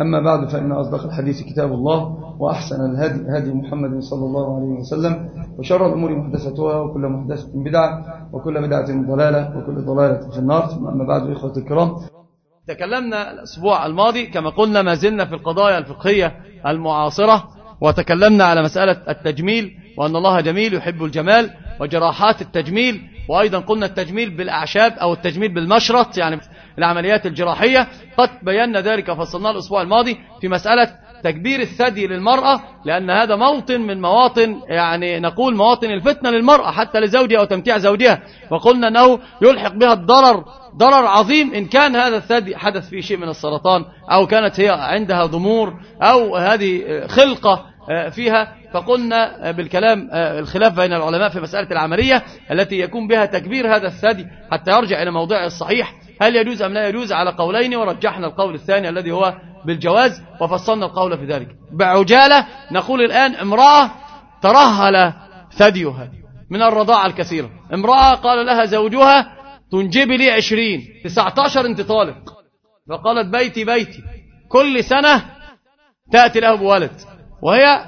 أما بعد فإن أصدق الحديث كتاب الله وأحسن الهدي هدي محمد صلى الله عليه وسلم وشر الأمور محدثتها وكل محدثة بدعة وكل بدعة ضلالة وكل ضلالة في النار. أما بعد إخوة الكرام تكلمنا الأسبوع الماضي كما قلنا ما زلنا في القضايا الفقهية المعاصرة وتكلمنا على مسألة التجميل وأن الله جميل يحب الجمال وجراحات التجميل وأيضا قلنا التجميل بالأعشاب أو التجميل بالمشرط يعني العمليات الجراحية. قد بينا ذلك وفصلناه الأسبوع الماضي في مسألة تكبير الثدي للمرأة لأن هذا موطن من مواطن يعني نقول مواطن الفتنة للمرأة حتى لزوجها أو تمتيع زوجها. وقلنا أنه يلحق بها الضرر ضرر عظيم إن كان هذا الثدي حدث فيه شيء من السرطان أو كانت هي عندها ضمور أو هذه خلقة فيها. فقلنا بالكلام الخلاف بين العلماء في مسألة العملية التي يكون بها تكبير هذا الثدي حتى يرجع إلى موضعه الصحيح. هل يجوز أم لا يجوز على قولين ورجحنا القول الثاني الذي هو بالجواز وفصلنا القول في ذلك. بعجالة نقول الآن امرأة ترهل ثديها من الرضاعة الكثيرة. امرأة قال لها زوجها تنجب لي عشرين تسعة عشر انت طالق. فقالت بيتي بيتي كل سنة تأتي له بولد وهي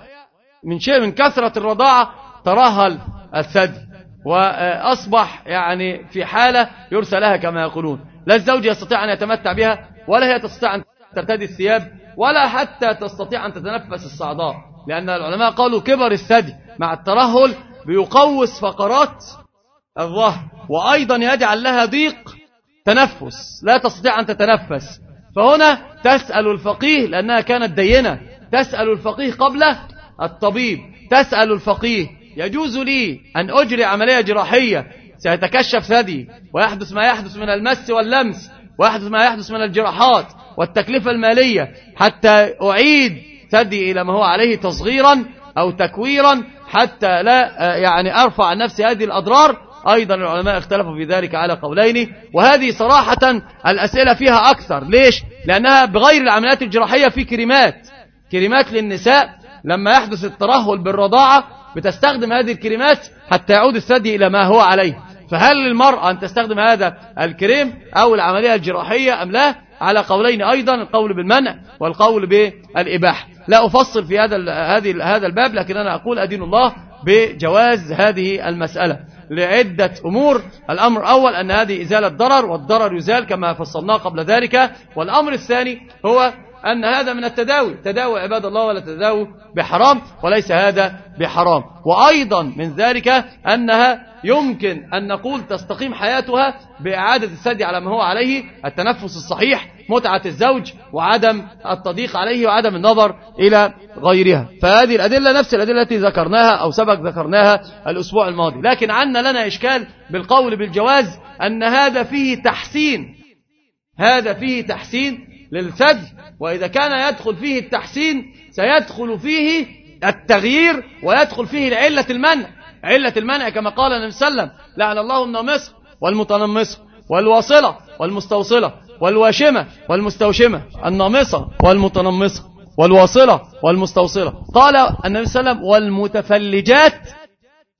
من شيء من كثرة الرضاعة ترهل الثدي. وأصبح يعني في حالة يرسى لها كما يقولون. لا الزوج يستطيع أن يتمتع بها ولا هي تستطيع أن ترتدي الثياب ولا حتى تستطيع أن تتنفس الصعداء لأن العلماء قالوا كبر الثدي مع الترهل بيقوس فقرات الظهر وأيضا يجعل لها ضيق تنفس لا تستطيع أن تتنفس. فهنا تسأل الفقيه لأنها كانت دينة تسأل الفقيه قبل الطبيب تسأل الفقيه. يجوز لي أن أجري عملية جراحية سيتكشف ثدي ويحدث ما يحدث من المس واللمس ويحدث ما يحدث من الجراحات والتكلفة المالية حتى أعيد ثدي إلى ما هو عليه تصغيرا أو تكويرا حتى لا يعني أرفع عن نفسي هذه الأضرار. أيضا العلماء اختلفوا في ذلك على قولين وهذه صراحة الأسئلة فيها أكثر. ليش؟ لأنها بغير العمليات الجراحية في كريمات. كريمات للنساء لما يحدث الترهل بالرضاعة بتستخدم هذه الكريمات حتى يعود الثدي إلى ما هو عليه. فهل للمرأة أن تستخدم هذا الكريم أو العملية الجراحية أم لا؟ على قولين أيضا القول بالمنع والقول بالإباحة. لا أفصل في هذا هذه هذا الباب لكن أنا أقول أدين الله بجواز هذه المسألة. لعدة أمور. الأمر الأول أن هذه إزالة ضرر والضرر يزال كما فصلناه قبل ذلك. والأمر الثاني هو أن هذا من التداوي. تداوي عباد الله ولا تداوي بحرام؟ وليس هذا بحرام. وأيضا من ذلك أنها يمكن أن نقول تستقيم حياتها بإعادة الثدي على ما هو عليه التنفس الصحيح متعة الزوج وعدم التضييق عليه وعدم النظر إلى غيرها. فهذه الأدلة نفس الأدلة التي ذكرناها أو سبق ذكرناها الأسبوع الماضي. لكن عنا لنا إشكال بالقول بالجواز أن هذا فيه تحسين. هذا فيه تحسين للثدي وإذا كان يدخل فيه التحسين سيدخل فيه التغيير ويدخل فيه العلة المنع. علة المنع كما قال النبي صلى الله عليه وسلم لعن الله النامصة والمتنمصة والواصلة والمستوصلة والواشمة والمستوشمة النامصة والمتنمصة والواصلة والمستوصلة. قال النبي صلى الله عليه وسلم والمتفلجات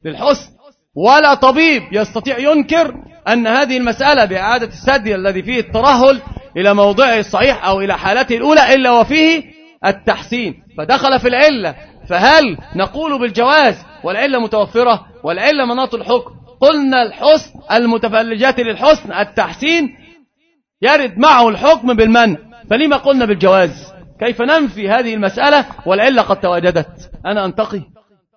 للحسن ولا طبيب يستطيع ينكر أن هذه المسألة بإعادة الثدي الذي فيه الترهل إلى موضعه الصحيح أو إلى حالته الأولى إلا وفيه التحسين. فدخل في العلة. فهل نقول بالجواز والعلة متوفرة والعلة مناط الحكم؟ قلنا الحسن المتفلجات للحسن التحسين يرد معه الحكم بالمنع فلما قلنا بالجواز؟ كيف ننفي هذه المسألة والعلة قد تواجدت؟ أنا أنتقي.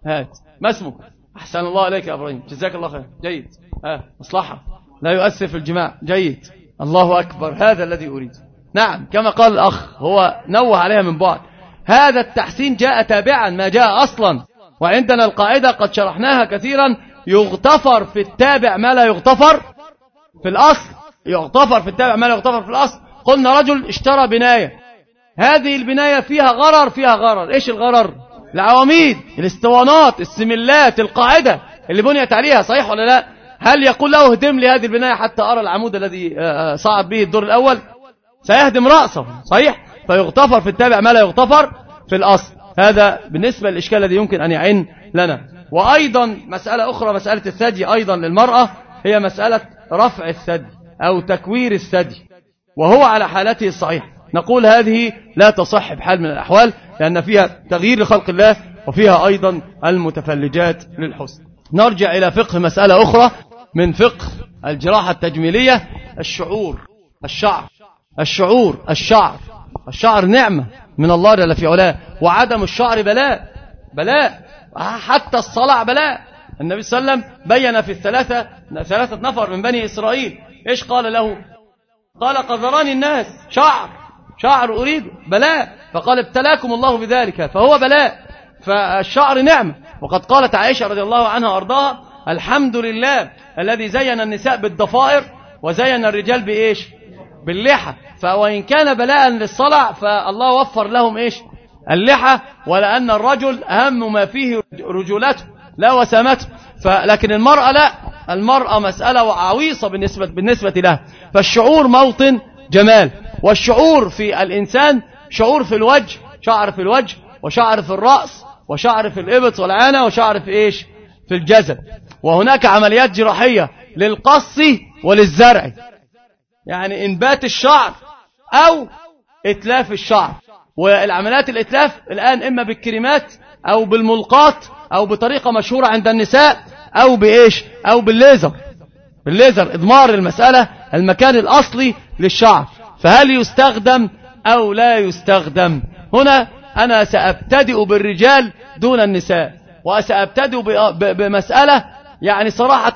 هات. ما اسمك؟ أحسن الله عليك يا إبراهيم. جزاك الله خير. جيد. ها مصلحة. لا يؤثر في الجماع. جيد. الله أكبر هذا الذي أريد. نعم كما قال الأخ هو نوه عليها من بعد. هذا التحسين جاء تابعا ما جاء أصلا. وعندنا القاعدة قد شرحناها كثيرا. يغتفر في التابع ما لا يغتفر في الأصل. يغتفر في التابع ما لا يغتفر في الأصل. قلنا رجل اشترى بناية. هذه البناية فيها غرر فيها غرر. إيش الغرر؟ العواميد الاسطوانات السملات القاعدة اللي بنيت عليها صحيح ولا لا؟ هل يقول له اهدم لي هذه البناية حتى أرى العمود الذي آه، آه، صعد به الدور الأول؟ سيهدم رأسه صحيح؟ فيغتفر في التابع ما لا يغتفر في الأصل. هذا بالنسبة للإشكال الذي يمكن أن يعين لنا. وأيضا مسألة أخرى مسألة الثدي أيضا للمرأة هي مسألة رفع الثدي أو تكوير الثدي وهو على حالته الصحيح نقول هذه لا تصح بحال من الأحوال لأن فيها تغيير لخلق الله وفيها أيضا المتفلجات للحسن. نرجع إلى فقه مسألة أخرى. من فقه الجراحة التجميلية الشعور الشعر الشعور الشعر الشعر نعمة من الله جل في علاه وعدم الشعر بلاء بلاء حتى الصلع بلاء. النبي صلى الله عليه وسلم بين في الثلاثة ثلاثة نفر من بني إسرائيل. إيش قال له؟ قال قذراني الناس شعر شعر أريد بلاء. فقال ابتلاكم الله بذلك فهو بلاء فالشعر نعمة. وقد قالت عائشة رضي الله عنها وأرضاها الحمد لله الذي زين النساء بالضفائر وزين الرجال بإيش؟ باللحى. فوإن كان بلاء للصلع فالله وفر لهم إيش؟ اللحى ولأن الرجل أهم ما فيه رجولته لا وسامته. لكن المرأة لا المرأة مسألة وعويصة بالنسبة, بالنسبة لها فالشعور موطن جمال. والشعور في الإنسان شعور في الوجه شعر في الوجه وشعر في الرأس وشعر في الإبط والعانة وشعر في إيش؟ في الجسد. وهناك عمليات جراحية للقص وللزرع. يعني إنبات الشعر أو إتلاف الشعر. والعمليات الإتلاف الآن إما بالكريمات أو بالملقات أو بطريقة مشهورة عند النساء أو بإيش؟ أو بالليزر. بالليزر إضمار المسألة المكان الأصلي للشعر. فهل يستخدم أو لا يستخدم؟ هنا أنا سأبتدئ بالرجال دون النساء. وسأبتدئ بمسألة يعني صراحة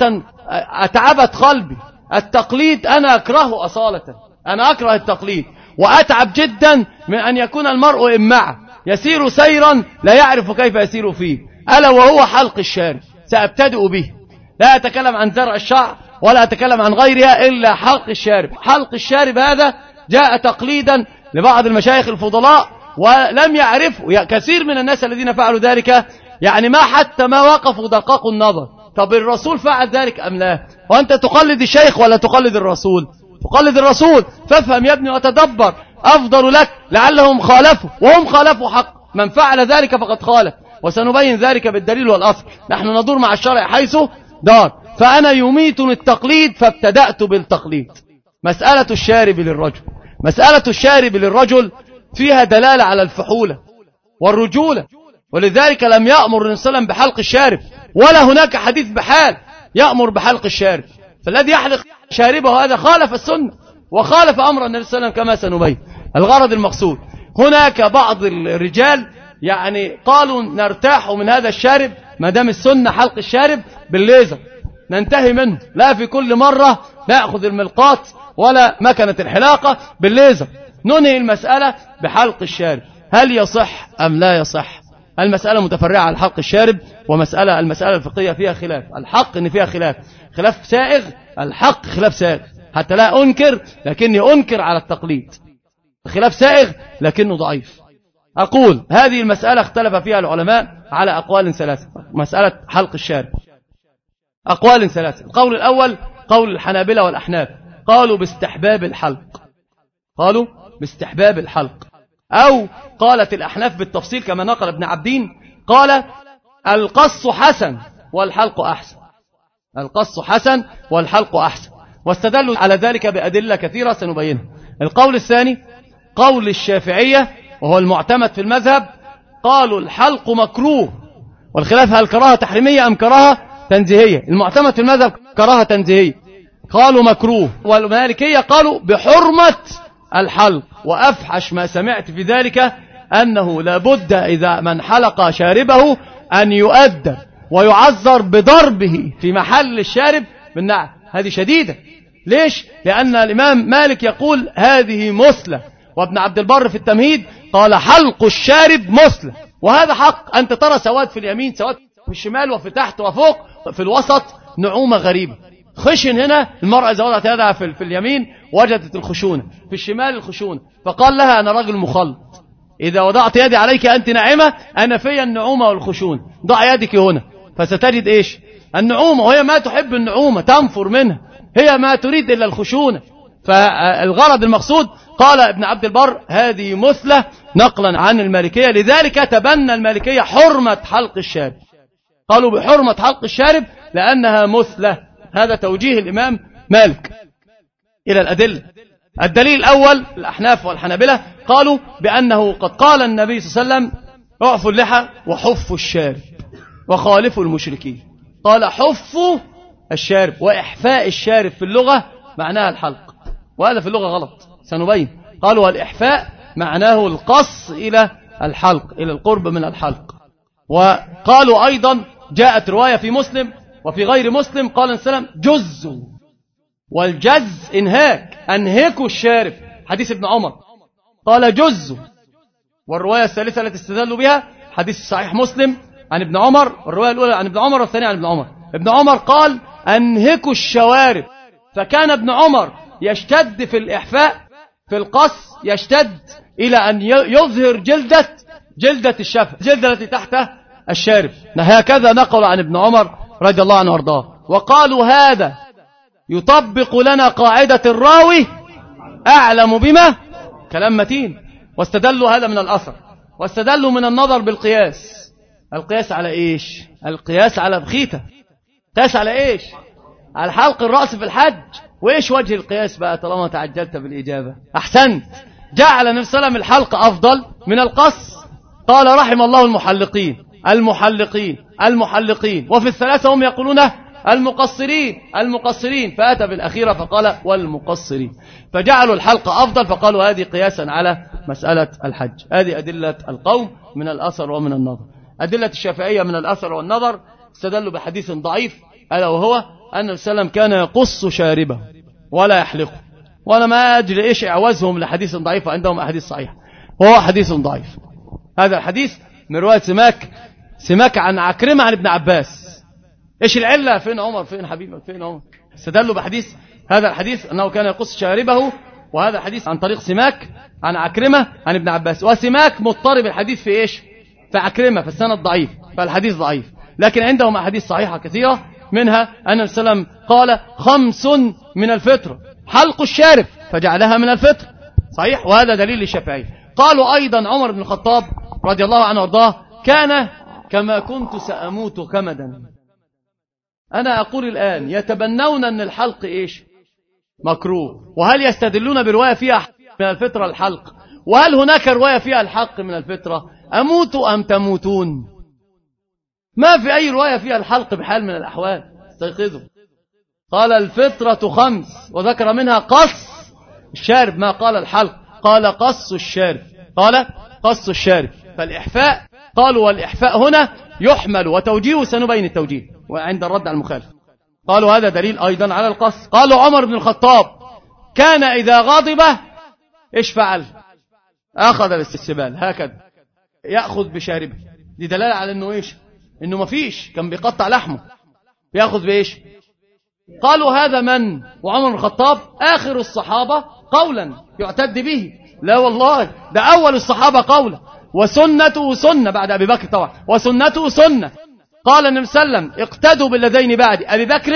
أتعبت قلبي. التقليد أنا أكرهه أصالة. أنا أكره التقليد. وأتعب جدا من أن يكون المرء إمعة يسير سيرا لا يعرف كيف يسير فيه. ألا وهو حلق الشارب سأبتدئ به. لا أتكلم عن زرع الشعر ولا أتكلم عن غيرها إلا حلق الشارب حلق الشارب هذا جاء تقليدا لبعض المشايخ الفضلاء ولم يعرفوا كثير من الناس الذين فعلوا ذلك يعني ما حتى ما وقفوا دققوا النظر. طب الرسول فعل ذلك أم لا؟ وأنت تقلد الشيخ ولا تقلد الرسول؟ تقلد الرسول فافهم يا ابني وتدبر. أفضل لك لعلهم خالفوا وهم خالفوا حق. من فعل ذلك فقد خالف. وسنبين ذلك بالدليل والأصل. نحن ندور مع الشرع حيث دار. فأنا يميتني التقليد فابتدأت بالتقليد. مسألة الشارب للرجل. مسألة الشارب للرجل فيها دلالة على الفحولة والرجولة. ولذلك لم يأمر النبي صلى الله عليه وسلم بحلق الشارب. ولا هناك حديث بحال يأمر بحلق الشارب. فالذي يحلق شاربه هذا خالف السنة وخالف أمر النبي صلى الله عليه وسلم كما سنبين. الغرض المقصود. هناك بعض الرجال يعني قالوا نرتاح من هذا الشارب ما دام السنة حلق الشارب بالليزر. ننتهي منه. لا في كل مرة نأخذ الملقات ولا مكنة الحلاقة بالليزر. ننهي المسألة بحلق الشارب. هل يصح أم لا يصح؟ المسألة متفرعة على حلق الشارب ومسألة المسألة الفقهية فيها خلاف. الحق إن فيها خلاف. خلاف سائغ الحق خلاف سائغ. حتى لا أنكر لكني أنكر على التقليد. خلاف سائغ لكنه ضعيف. أقول هذه المسألة اختلف فيها العلماء على أقوال ثلاثة. مسألة حلق الشارب. أقوال ثلاثة. القول الأول قول الحنابلة والأحناف. قالوا باستحباب الحلق. قالوا باستحباب الحلق. أو قالت الأحناف بالتفصيل كما نقل ابن عبدين قال القص حسن والحلق أحسن. القص حسن والحلق أحسن. واستدلوا على ذلك بأدلة كثيرة سنبينها. القول الثاني قول الشافعية وهو المعتمد في المذهب قالوا الحلق مكروه. والخلاف هل كراهة تحريمية أم كراهة تنزيهية؟ المعتمد في المذهب كراهة تنزيهية. قالوا مكروه. والمالكية قالوا بحرمة الحلق. وأفحش ما سمعت في ذلك أنه لابد إذا من حلق شاربه أن يؤدب ويعذر بضربه في محل الشارب بالنعم هذه شديدة. ليش؟ لأن الإمام مالك يقول هذه مثلة وابن عبد البر في التمهيد قال حلق الشارب مثلة وهذا حق. أنت ترى سواد في اليمين سواد في الشمال وفي تحت وفوق في الوسط نعومة غريبة. خشن هنا المرأة إذا وضعت يدها في, في اليمين وجدت الخشونة في الشمال الخشونة فقال لها أنا رجل مخلط. إذا وضعت يدي عليك أنت ناعمة أنا في النعومة والخشونة ضع يدك هنا. فستجد إيش؟ النعومة. وهي ما تحب النعومة تنفر منها. هي ما تريد إلا الخشونة. فالغرض المقصود قال ابن عبد البر هذه مثلة نقلا عن المالكية. لذلك تبنى المالكية حرمة حلق الشارب. قالوا بحرمة حلق الشارب لأنها مثلة. هذا توجيه الإمام مالك إلى الأدلة. الدليل الأول الأحناف والحنابلة قالوا بأنه قد قال النبي صلى الله عليه وسلم أعفوا اللحى وحفوا الشارب وخالفوا المشركين. قال حفوا الشارب وإحفاء الشارب في اللغة معناها الحلق. وهذا في اللغة غلط سنبين. قالوا الإحفاء معناه القص إلى الحلق إلى القرب من الحلق. وقالوا أيضا جاءت رواية في مسلم وفي غير مسلم قال السلام جزوا والجز إنهاك أنهكوا الشارب. حديث ابن عمر. قال جزوا والرواية الثالثة التي استدلوا بها حديث صحيح مسلم عن ابن عمر. الرواية الأولى عن ابن عمر والثانية عن ابن عمر. ابن عمر قال أنهكوا الشوارب. فكان ابن عمر يشتد في الإحفاء في القص يشتد إلى أن يظهر جلدة جلدة الشفة جلدة التي تحت الشارب. هكذا نقل عن ابن عمر رضي الله عنه وارضاه. وقالوا هذا يطبق لنا قاعدة الراوي أعلم بما كلام متين. واستدلوا هذا من الأثر. واستدلوا من النظر بالقياس. القياس على إيش؟ القياس على بخيتة قياس على إيش؟ على حلق الرأس في الحج. وإيش وجه القياس بقى؟ طالما تعجلت بالإجابة. أحسنت. جعل النبي صلى الحلق أفضل من القص. قال رحم الله المحلقين. المحلقين. المحلقين. وفي الثلاثة هم يقولون المقصرين. المقصرين. فأتى بالأخيرة فقال والمقصرين. فجعلوا الحلق أفضل فقالوا هذه قياسا على مسألة الحج. هذه أدلة القوم من الأثر ومن النظر. أدلة الشافعية من الأثر والنظر استدلوا بحديث ضعيف ألا وهو أن السلام كان يقص شاربه ولا يحلقه. وأنا ما أدري إيش إعوازهم لحديث ضعيف عندهم أحاديث صحيحة. وهو حديث ضعيف. هذا الحديث من رواية سماك سماك عن عكرمة عن ابن عباس. إيش العلة؟ فين عمر؟ فين حبيبك؟ فين عمر؟ استدلوا بحديث هذا الحديث أنه كان يقص شاربه وهذا الحديث عن طريق سماك عن عكرمة عن ابن عباس. وسماك مضطرب الحديث في إيش؟ في عكرمة في السنة ضعيف فالحديث ضعيف. لكن عندهم أحاديث صحيحة كثيرة منها أن السلام قال خمس من الفطر حلق الشارب فجعلها من الفطر. صحيح؟ وهذا دليل للشافعي. قالوا أيضا عمر بن الخطاب رضي الله عنه وأرضاه كان كما كنت سأموت كمدا أنا أقول الآن يتبنون أن الحلق إيش؟ مكروه. وهل يستدلون برواية فيها من الفطرة الحلق؟ وهل هناك رواية فيها الحق من الفطرة؟ أموت أم تموتون؟ ما في أي رواية فيها الحلق بحال من الأحوال. استيقظوا. قال الفطرة خمس وذكر منها قص الشارب. ما قال الحلق؟ قال قص الشارب. قال قص الشارب. فالإحفاء قالوا والإحفاء هنا يحمل وتوجيه سنبين التوجيه وعند الرد على المخالف. قالوا هذا دليل أيضا على القص. قالوا عمر بن الخطاب كان إذا غضب إيش فعل أخذ بالاستسبال هكذا. يأخذ بشاربه. دي دلالة على أنه إيش؟ أنه ما فيش. كان بيقطع لحمه. بيأخذ بإيش؟ قالوا هذا من؟ وعمر بن الخطاب آخر الصحابة قولا يعتد به. لا والله. ده أول الصحابة قولا. وسنته سنة بعد أبي بكر طبعا. وسنته سنة. قال النبي صلى الله عليه وسلم اقتدوا بالذين بعد. أبي بكر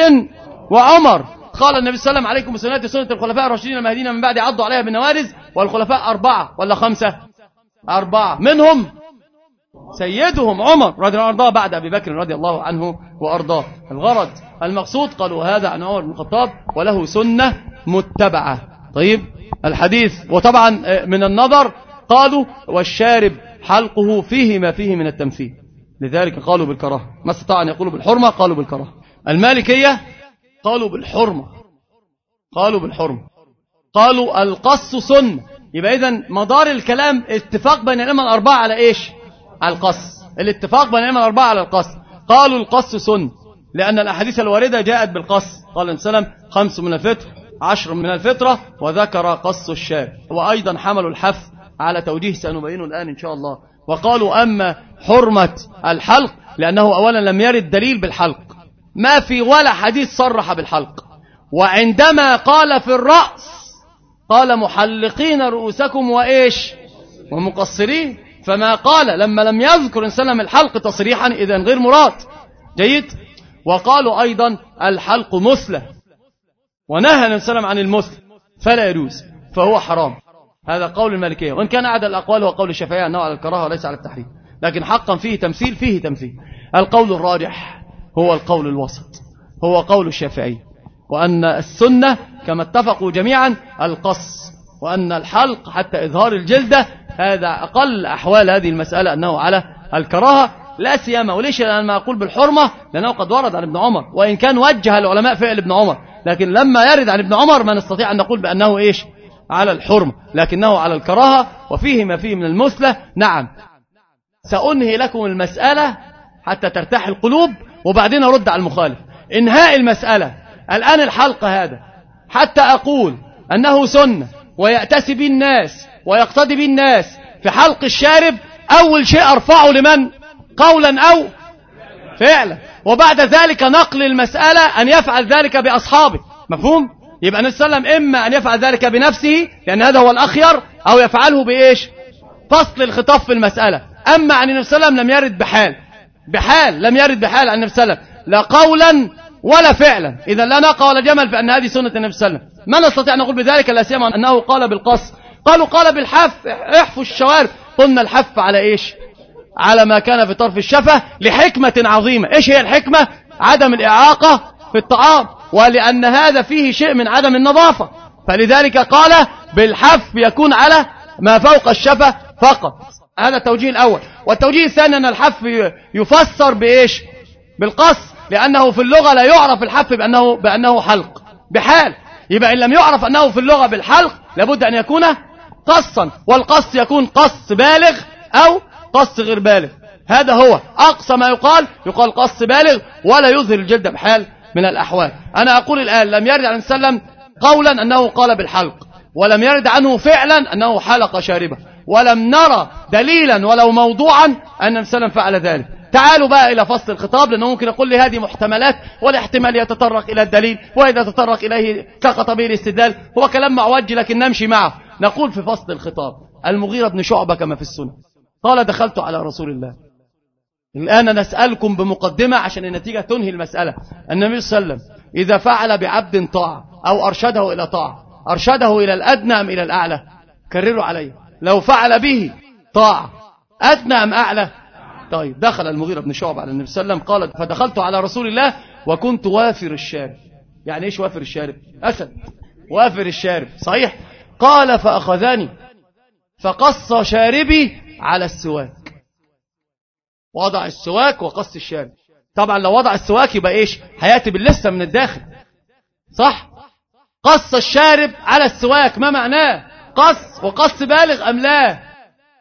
وعمر. قال النبي صلى الله عليه وسلم عليكم بسنة سنة الخلفاء الراشدين المهديين من بعد عضوا عليها بالنوارز والخلفاء أربعة ولا خمسة؟ أربعة. منهم سيدهم عمر رضي الله عنه بعد أبي بكر رضي الله عنه وأرضاه. الغرض المقصود قالوا هذا عن عمر بن الخطاب وله سنة متبعة. طيب الحديث. وطبعا من النظر قالوا والشارب حلقه فيه ما فيه من التمثيل. لذلك قالوا بالكراهة. ما استطاع أن يقولوا بالحرمة قالوا بالكراهة. المالكية قالوا بالحرمة. قالوا بالحرمة. قالوا القص سنة يبقى إذن مدار الكلام اتفاق بين الأئمة الأربعة على إيش؟ على القص. الاتفاق بين الأئمة الأربعة على القص. قالوا القص سنة لأن الأحاديث الواردة جاءت بالقص. قال النبي خمس من الفطر عشر من الفطرة وذكر قص الشاب وأيضا حملوا الحف على توجيه سنبينه الآن إن شاء الله. وقالوا أما حرمة الحلق لأنه أولا لم يرد دليل بالحلق. ما في ولا حديث صرح بالحلق. وعندما قال في الرأس قال محلقين رؤوسكم وإيش؟ ومقصرين. فما قال لما لم يذكر سلم الحلق تصريحا إذا غير مراد. جيد؟ وقالوا أيضا الحلق مثلة. ونهى النبي عن المثل فلا يجوز فهو حرام. هذا قول المالكية. وإن كان أعدى الأقوال هو قول الشافعية أنه على الكراهة وليس على التحريم. لكن حقا فيه تمثيل فيه تمثيل. القول الراجح هو القول الوسط هو قول الشافعي وأن السنة كما اتفقوا جميعا القص وأن الحلق حتى إظهار الجلدة هذا أقل أحوال هذه المسألة أنه على الكراهة. لا سيما وليش؟ لما أقول بالحرمة لأنه قد ورد عن ابن عمر. وإن كان وجه العلماء فعل ابن عمر. لكن لما يرد عن ابن عمر ما نستطيع أن نقول بأنه إيش؟ على الحرمة لكنه على الكراهة وفيه ما فيه من المثلة. نعم. سأنهي لكم المسألة حتى ترتاح القلوب وبعدين أرد على المخالف. إنهاء المسألة. الآن الحلق هذا. حتى أقول أنه سنة ويأتسي به الناس ويقتدي به الناس في حلق الشارب. أول شيء أرفعه لمن؟ قولا أو فعلا. وبعد ذلك نقل المسألة أن يفعل ذلك بأصحابه. مفهوم؟ يبقى النبي صلى الله عليه وسلم إما أن يفعل ذلك بنفسه لأن هذا هو الأخير أو يفعله بإيش؟ فصل الخطاب في المسألة. أما عن النبي صلى الله عليه وسلم لم يرد بحال. بحال لم يرد بحال عن النبي صلى الله عليه وسلم. لا قولا ولا فعلا. إذا لا ناقة ولا جمل فأن هذه سنة النبي صلى الله عليه وسلم. ما نستطيع أن نقول بذلك لا سيما أنه قال بالقص. قالوا قال بالحف احفوا الشوارب. قلنا الحف على إيش؟ على ما كان في طرف الشفة لحكمة عظيمة. إيش هي الحكمة؟ عدم الإعاقة في الطعام. ولأن هذا فيه شيء من عدم النظافة. فلذلك قال بالحف يكون على ما فوق الشفة فقط. هذا التوجيه الأول. والتوجيه الثاني أن الحف يفسر بإيش؟ بالقص. لأنه في اللغة لا يعرف الحف بأنه, بأنه حلق. بحال. يبقى إن لم يعرف أنه في اللغة بالحلق لابد أن يكون قصا. والقص يكون قص بالغ أو قص غير بالغ. هذا هو. أقصى ما يقال يقال قص بالغ ولا يظهر الجلد بحال. من الأحوال. أنا أقول الآن لم يرد عن سلم قولا أنه قال بالحلق ولم يرد عنه فعلا أنه حلق شاربه ولم نرى دليلا ولو موضوعا أن النبي فعل ذلك. تعالوا بقى إلى فصل الخطاب لأنه ممكن أقول لي هذه محتملات والاحتمال يتطرق إلى الدليل وإذا تطرق إليه كخطبي الاستدلال هو كلام معوج لكن نمشي معه. نقول في فصل الخطاب المغيرة بن شعبة كما في السنة. قال دخلت على رسول الله. الآن نسألكم بمقدمة عشان النتيجة تنهي المسألة. النبي صلى الله عليه وسلم إذا فعل بعبد طاعة أو أرشده إلى طاعة أرشده إلى الأدنى أم إلى الأعلى؟ كرروا عليه لو فعل به طاعة أدنى أم أعلى؟ طيب دخل المغيرة بن شعبة على النبي صلى الله عليه وسلم قال فدخلت على رسول الله وكنت وافر الشارب. يعني إيش وافر الشارب؟ أسد وافر الشارب صحيح؟ قال فأخذني فقص شاربي على السواك وضع السواك وقص الشارب طبعا لو وضع السواك يبقى إيش؟ هيأتي باللثة من الداخل. صح؟ قص الشارب على السواك ما معناه؟ قص. وقص بالغ أم لا؟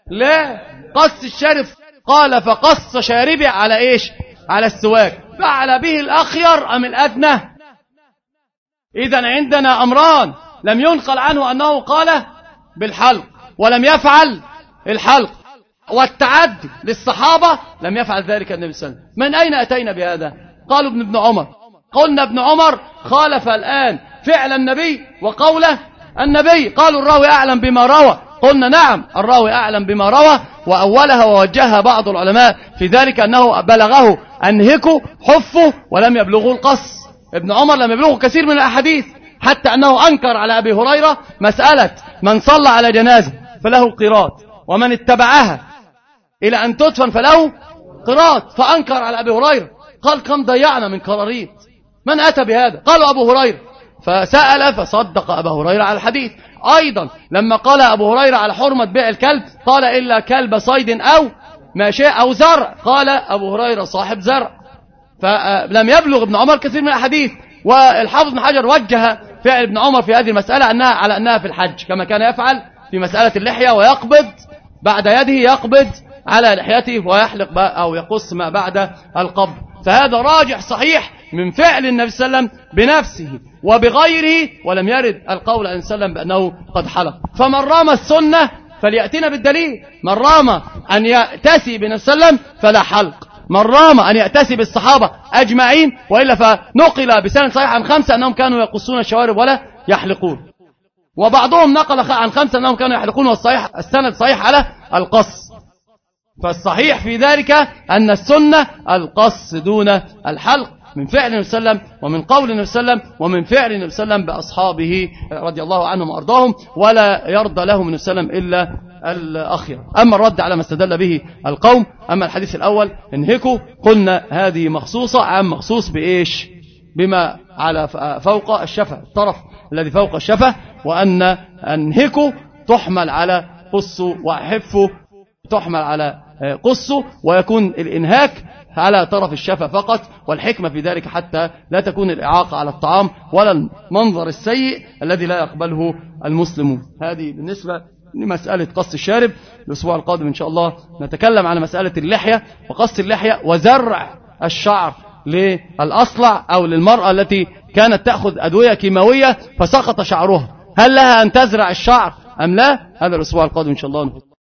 لا. قص الشارب قال فقص شاربي على إيش؟ على السواك. فعل به الأخير أم الأدنى؟ اذا عندنا أمران. لم ينقل عنه أنه قال بالحلق. ولم يفعل الحلق. والتعدي للصحابة لم يفعل ذلك النبي صلى الله عليه وسلم. من أين أتينا بهذا؟ قالوا ابن ابن عمر. قلنا ابن عمر خالف الآن فعل النبي وقوله النبي. قالوا الراوي أعلم بما روى. قلنا نعم الراوي أعلم بما روى وأولها ووجهها بعض العلماء في ذلك أنه بلغه أنهكوا حفوا ولم يبلغوا القص. ابن عمر لم يبلغوا كثير من الأحاديث حتى أنه أنكر على أبي هريرة مسألة من صلى على جنازة فله القراط ومن اتبعها إلى أن تدفن فله قراط. فأنكر على أبي هريرة. قال كم ضيعنا من قراريط. من أتى بهذا؟ قالوا أبو هريرة. فسأل فصدق أبا هريرة على الحديث. أيضا لما قال أبو هريرة على حرمة بيع الكلب قال إلا كلب صيد أو ماشاء أو زرع. قال أبو هريرة صاحب زرع. فلم يبلغ ابن عمر كثير من الحديث. والحافظ بن حجر وجه فعل ابن عمر في هذه المسألة أنها على أنها في الحج كما كان يفعل في مسألة اللحية ويقبض بعد يده يقبض على لحيته ويحلق أو يقص ما بعد القبض فهذا راجح صحيح من فعل النبي صلى الله عليه وسلم بنفسه وبغيره ولم يرد القول عن وسلم بأنه قد حلق. فمن رام السنة فليأتينا بالدليل. من رام أن يأتسي بنبي صلى الله عليه وسلم فلا حلق. من رام أن يأتسي بالصحابة أجمعين وإلا فنقل بسنة صحيح عن خمسة أنهم كانوا يقصون الشوارب ولا يحلقون. وبعضهم نقل عن خمسة أنهم كانوا يحلقون والصحيح السند صحيح على القص. فالصحيح في ذلك أن السنة القص دون الحلق من فعل النبي صلى الله عليه وسلم ومن قول النبي صلى الله عليه وسلم ومن فعل النبي صلى الله عليه وسلم بأصحابه رضي الله عنهم وأرضاهم ولا يرضى لهم النبي صلى الله عليه وسلم إلا الأخير. أما الرد على ما استدل به القوم أما الحديث الأول انهكوا قلنا هذه مخصوصة عام مخصوص بإيش؟ بما على فوق الشفة الطرف الذي فوق الشفة وأن انهكوا تحمل على قصوا وحفوا تحمل على قصه ويكون الإنهاك على طرف الشفة فقط والحكمة في ذلك حتى لا تكون الإعاقة على الطعام ولا المنظر السيء الذي لا يقبله المسلمون هذه بالنسبة لمسألة قص الشارب. الأسبوع القادم إن شاء الله نتكلم عن مسألة اللحية وقص اللحية وزرع الشعر للأصلع أو للمرأة التي كانت تأخذ أدوية كيماوية فسقط شعرها. هل لها أن تزرع الشعر أم لا؟ هذا الأسبوع القادم إن شاء الله.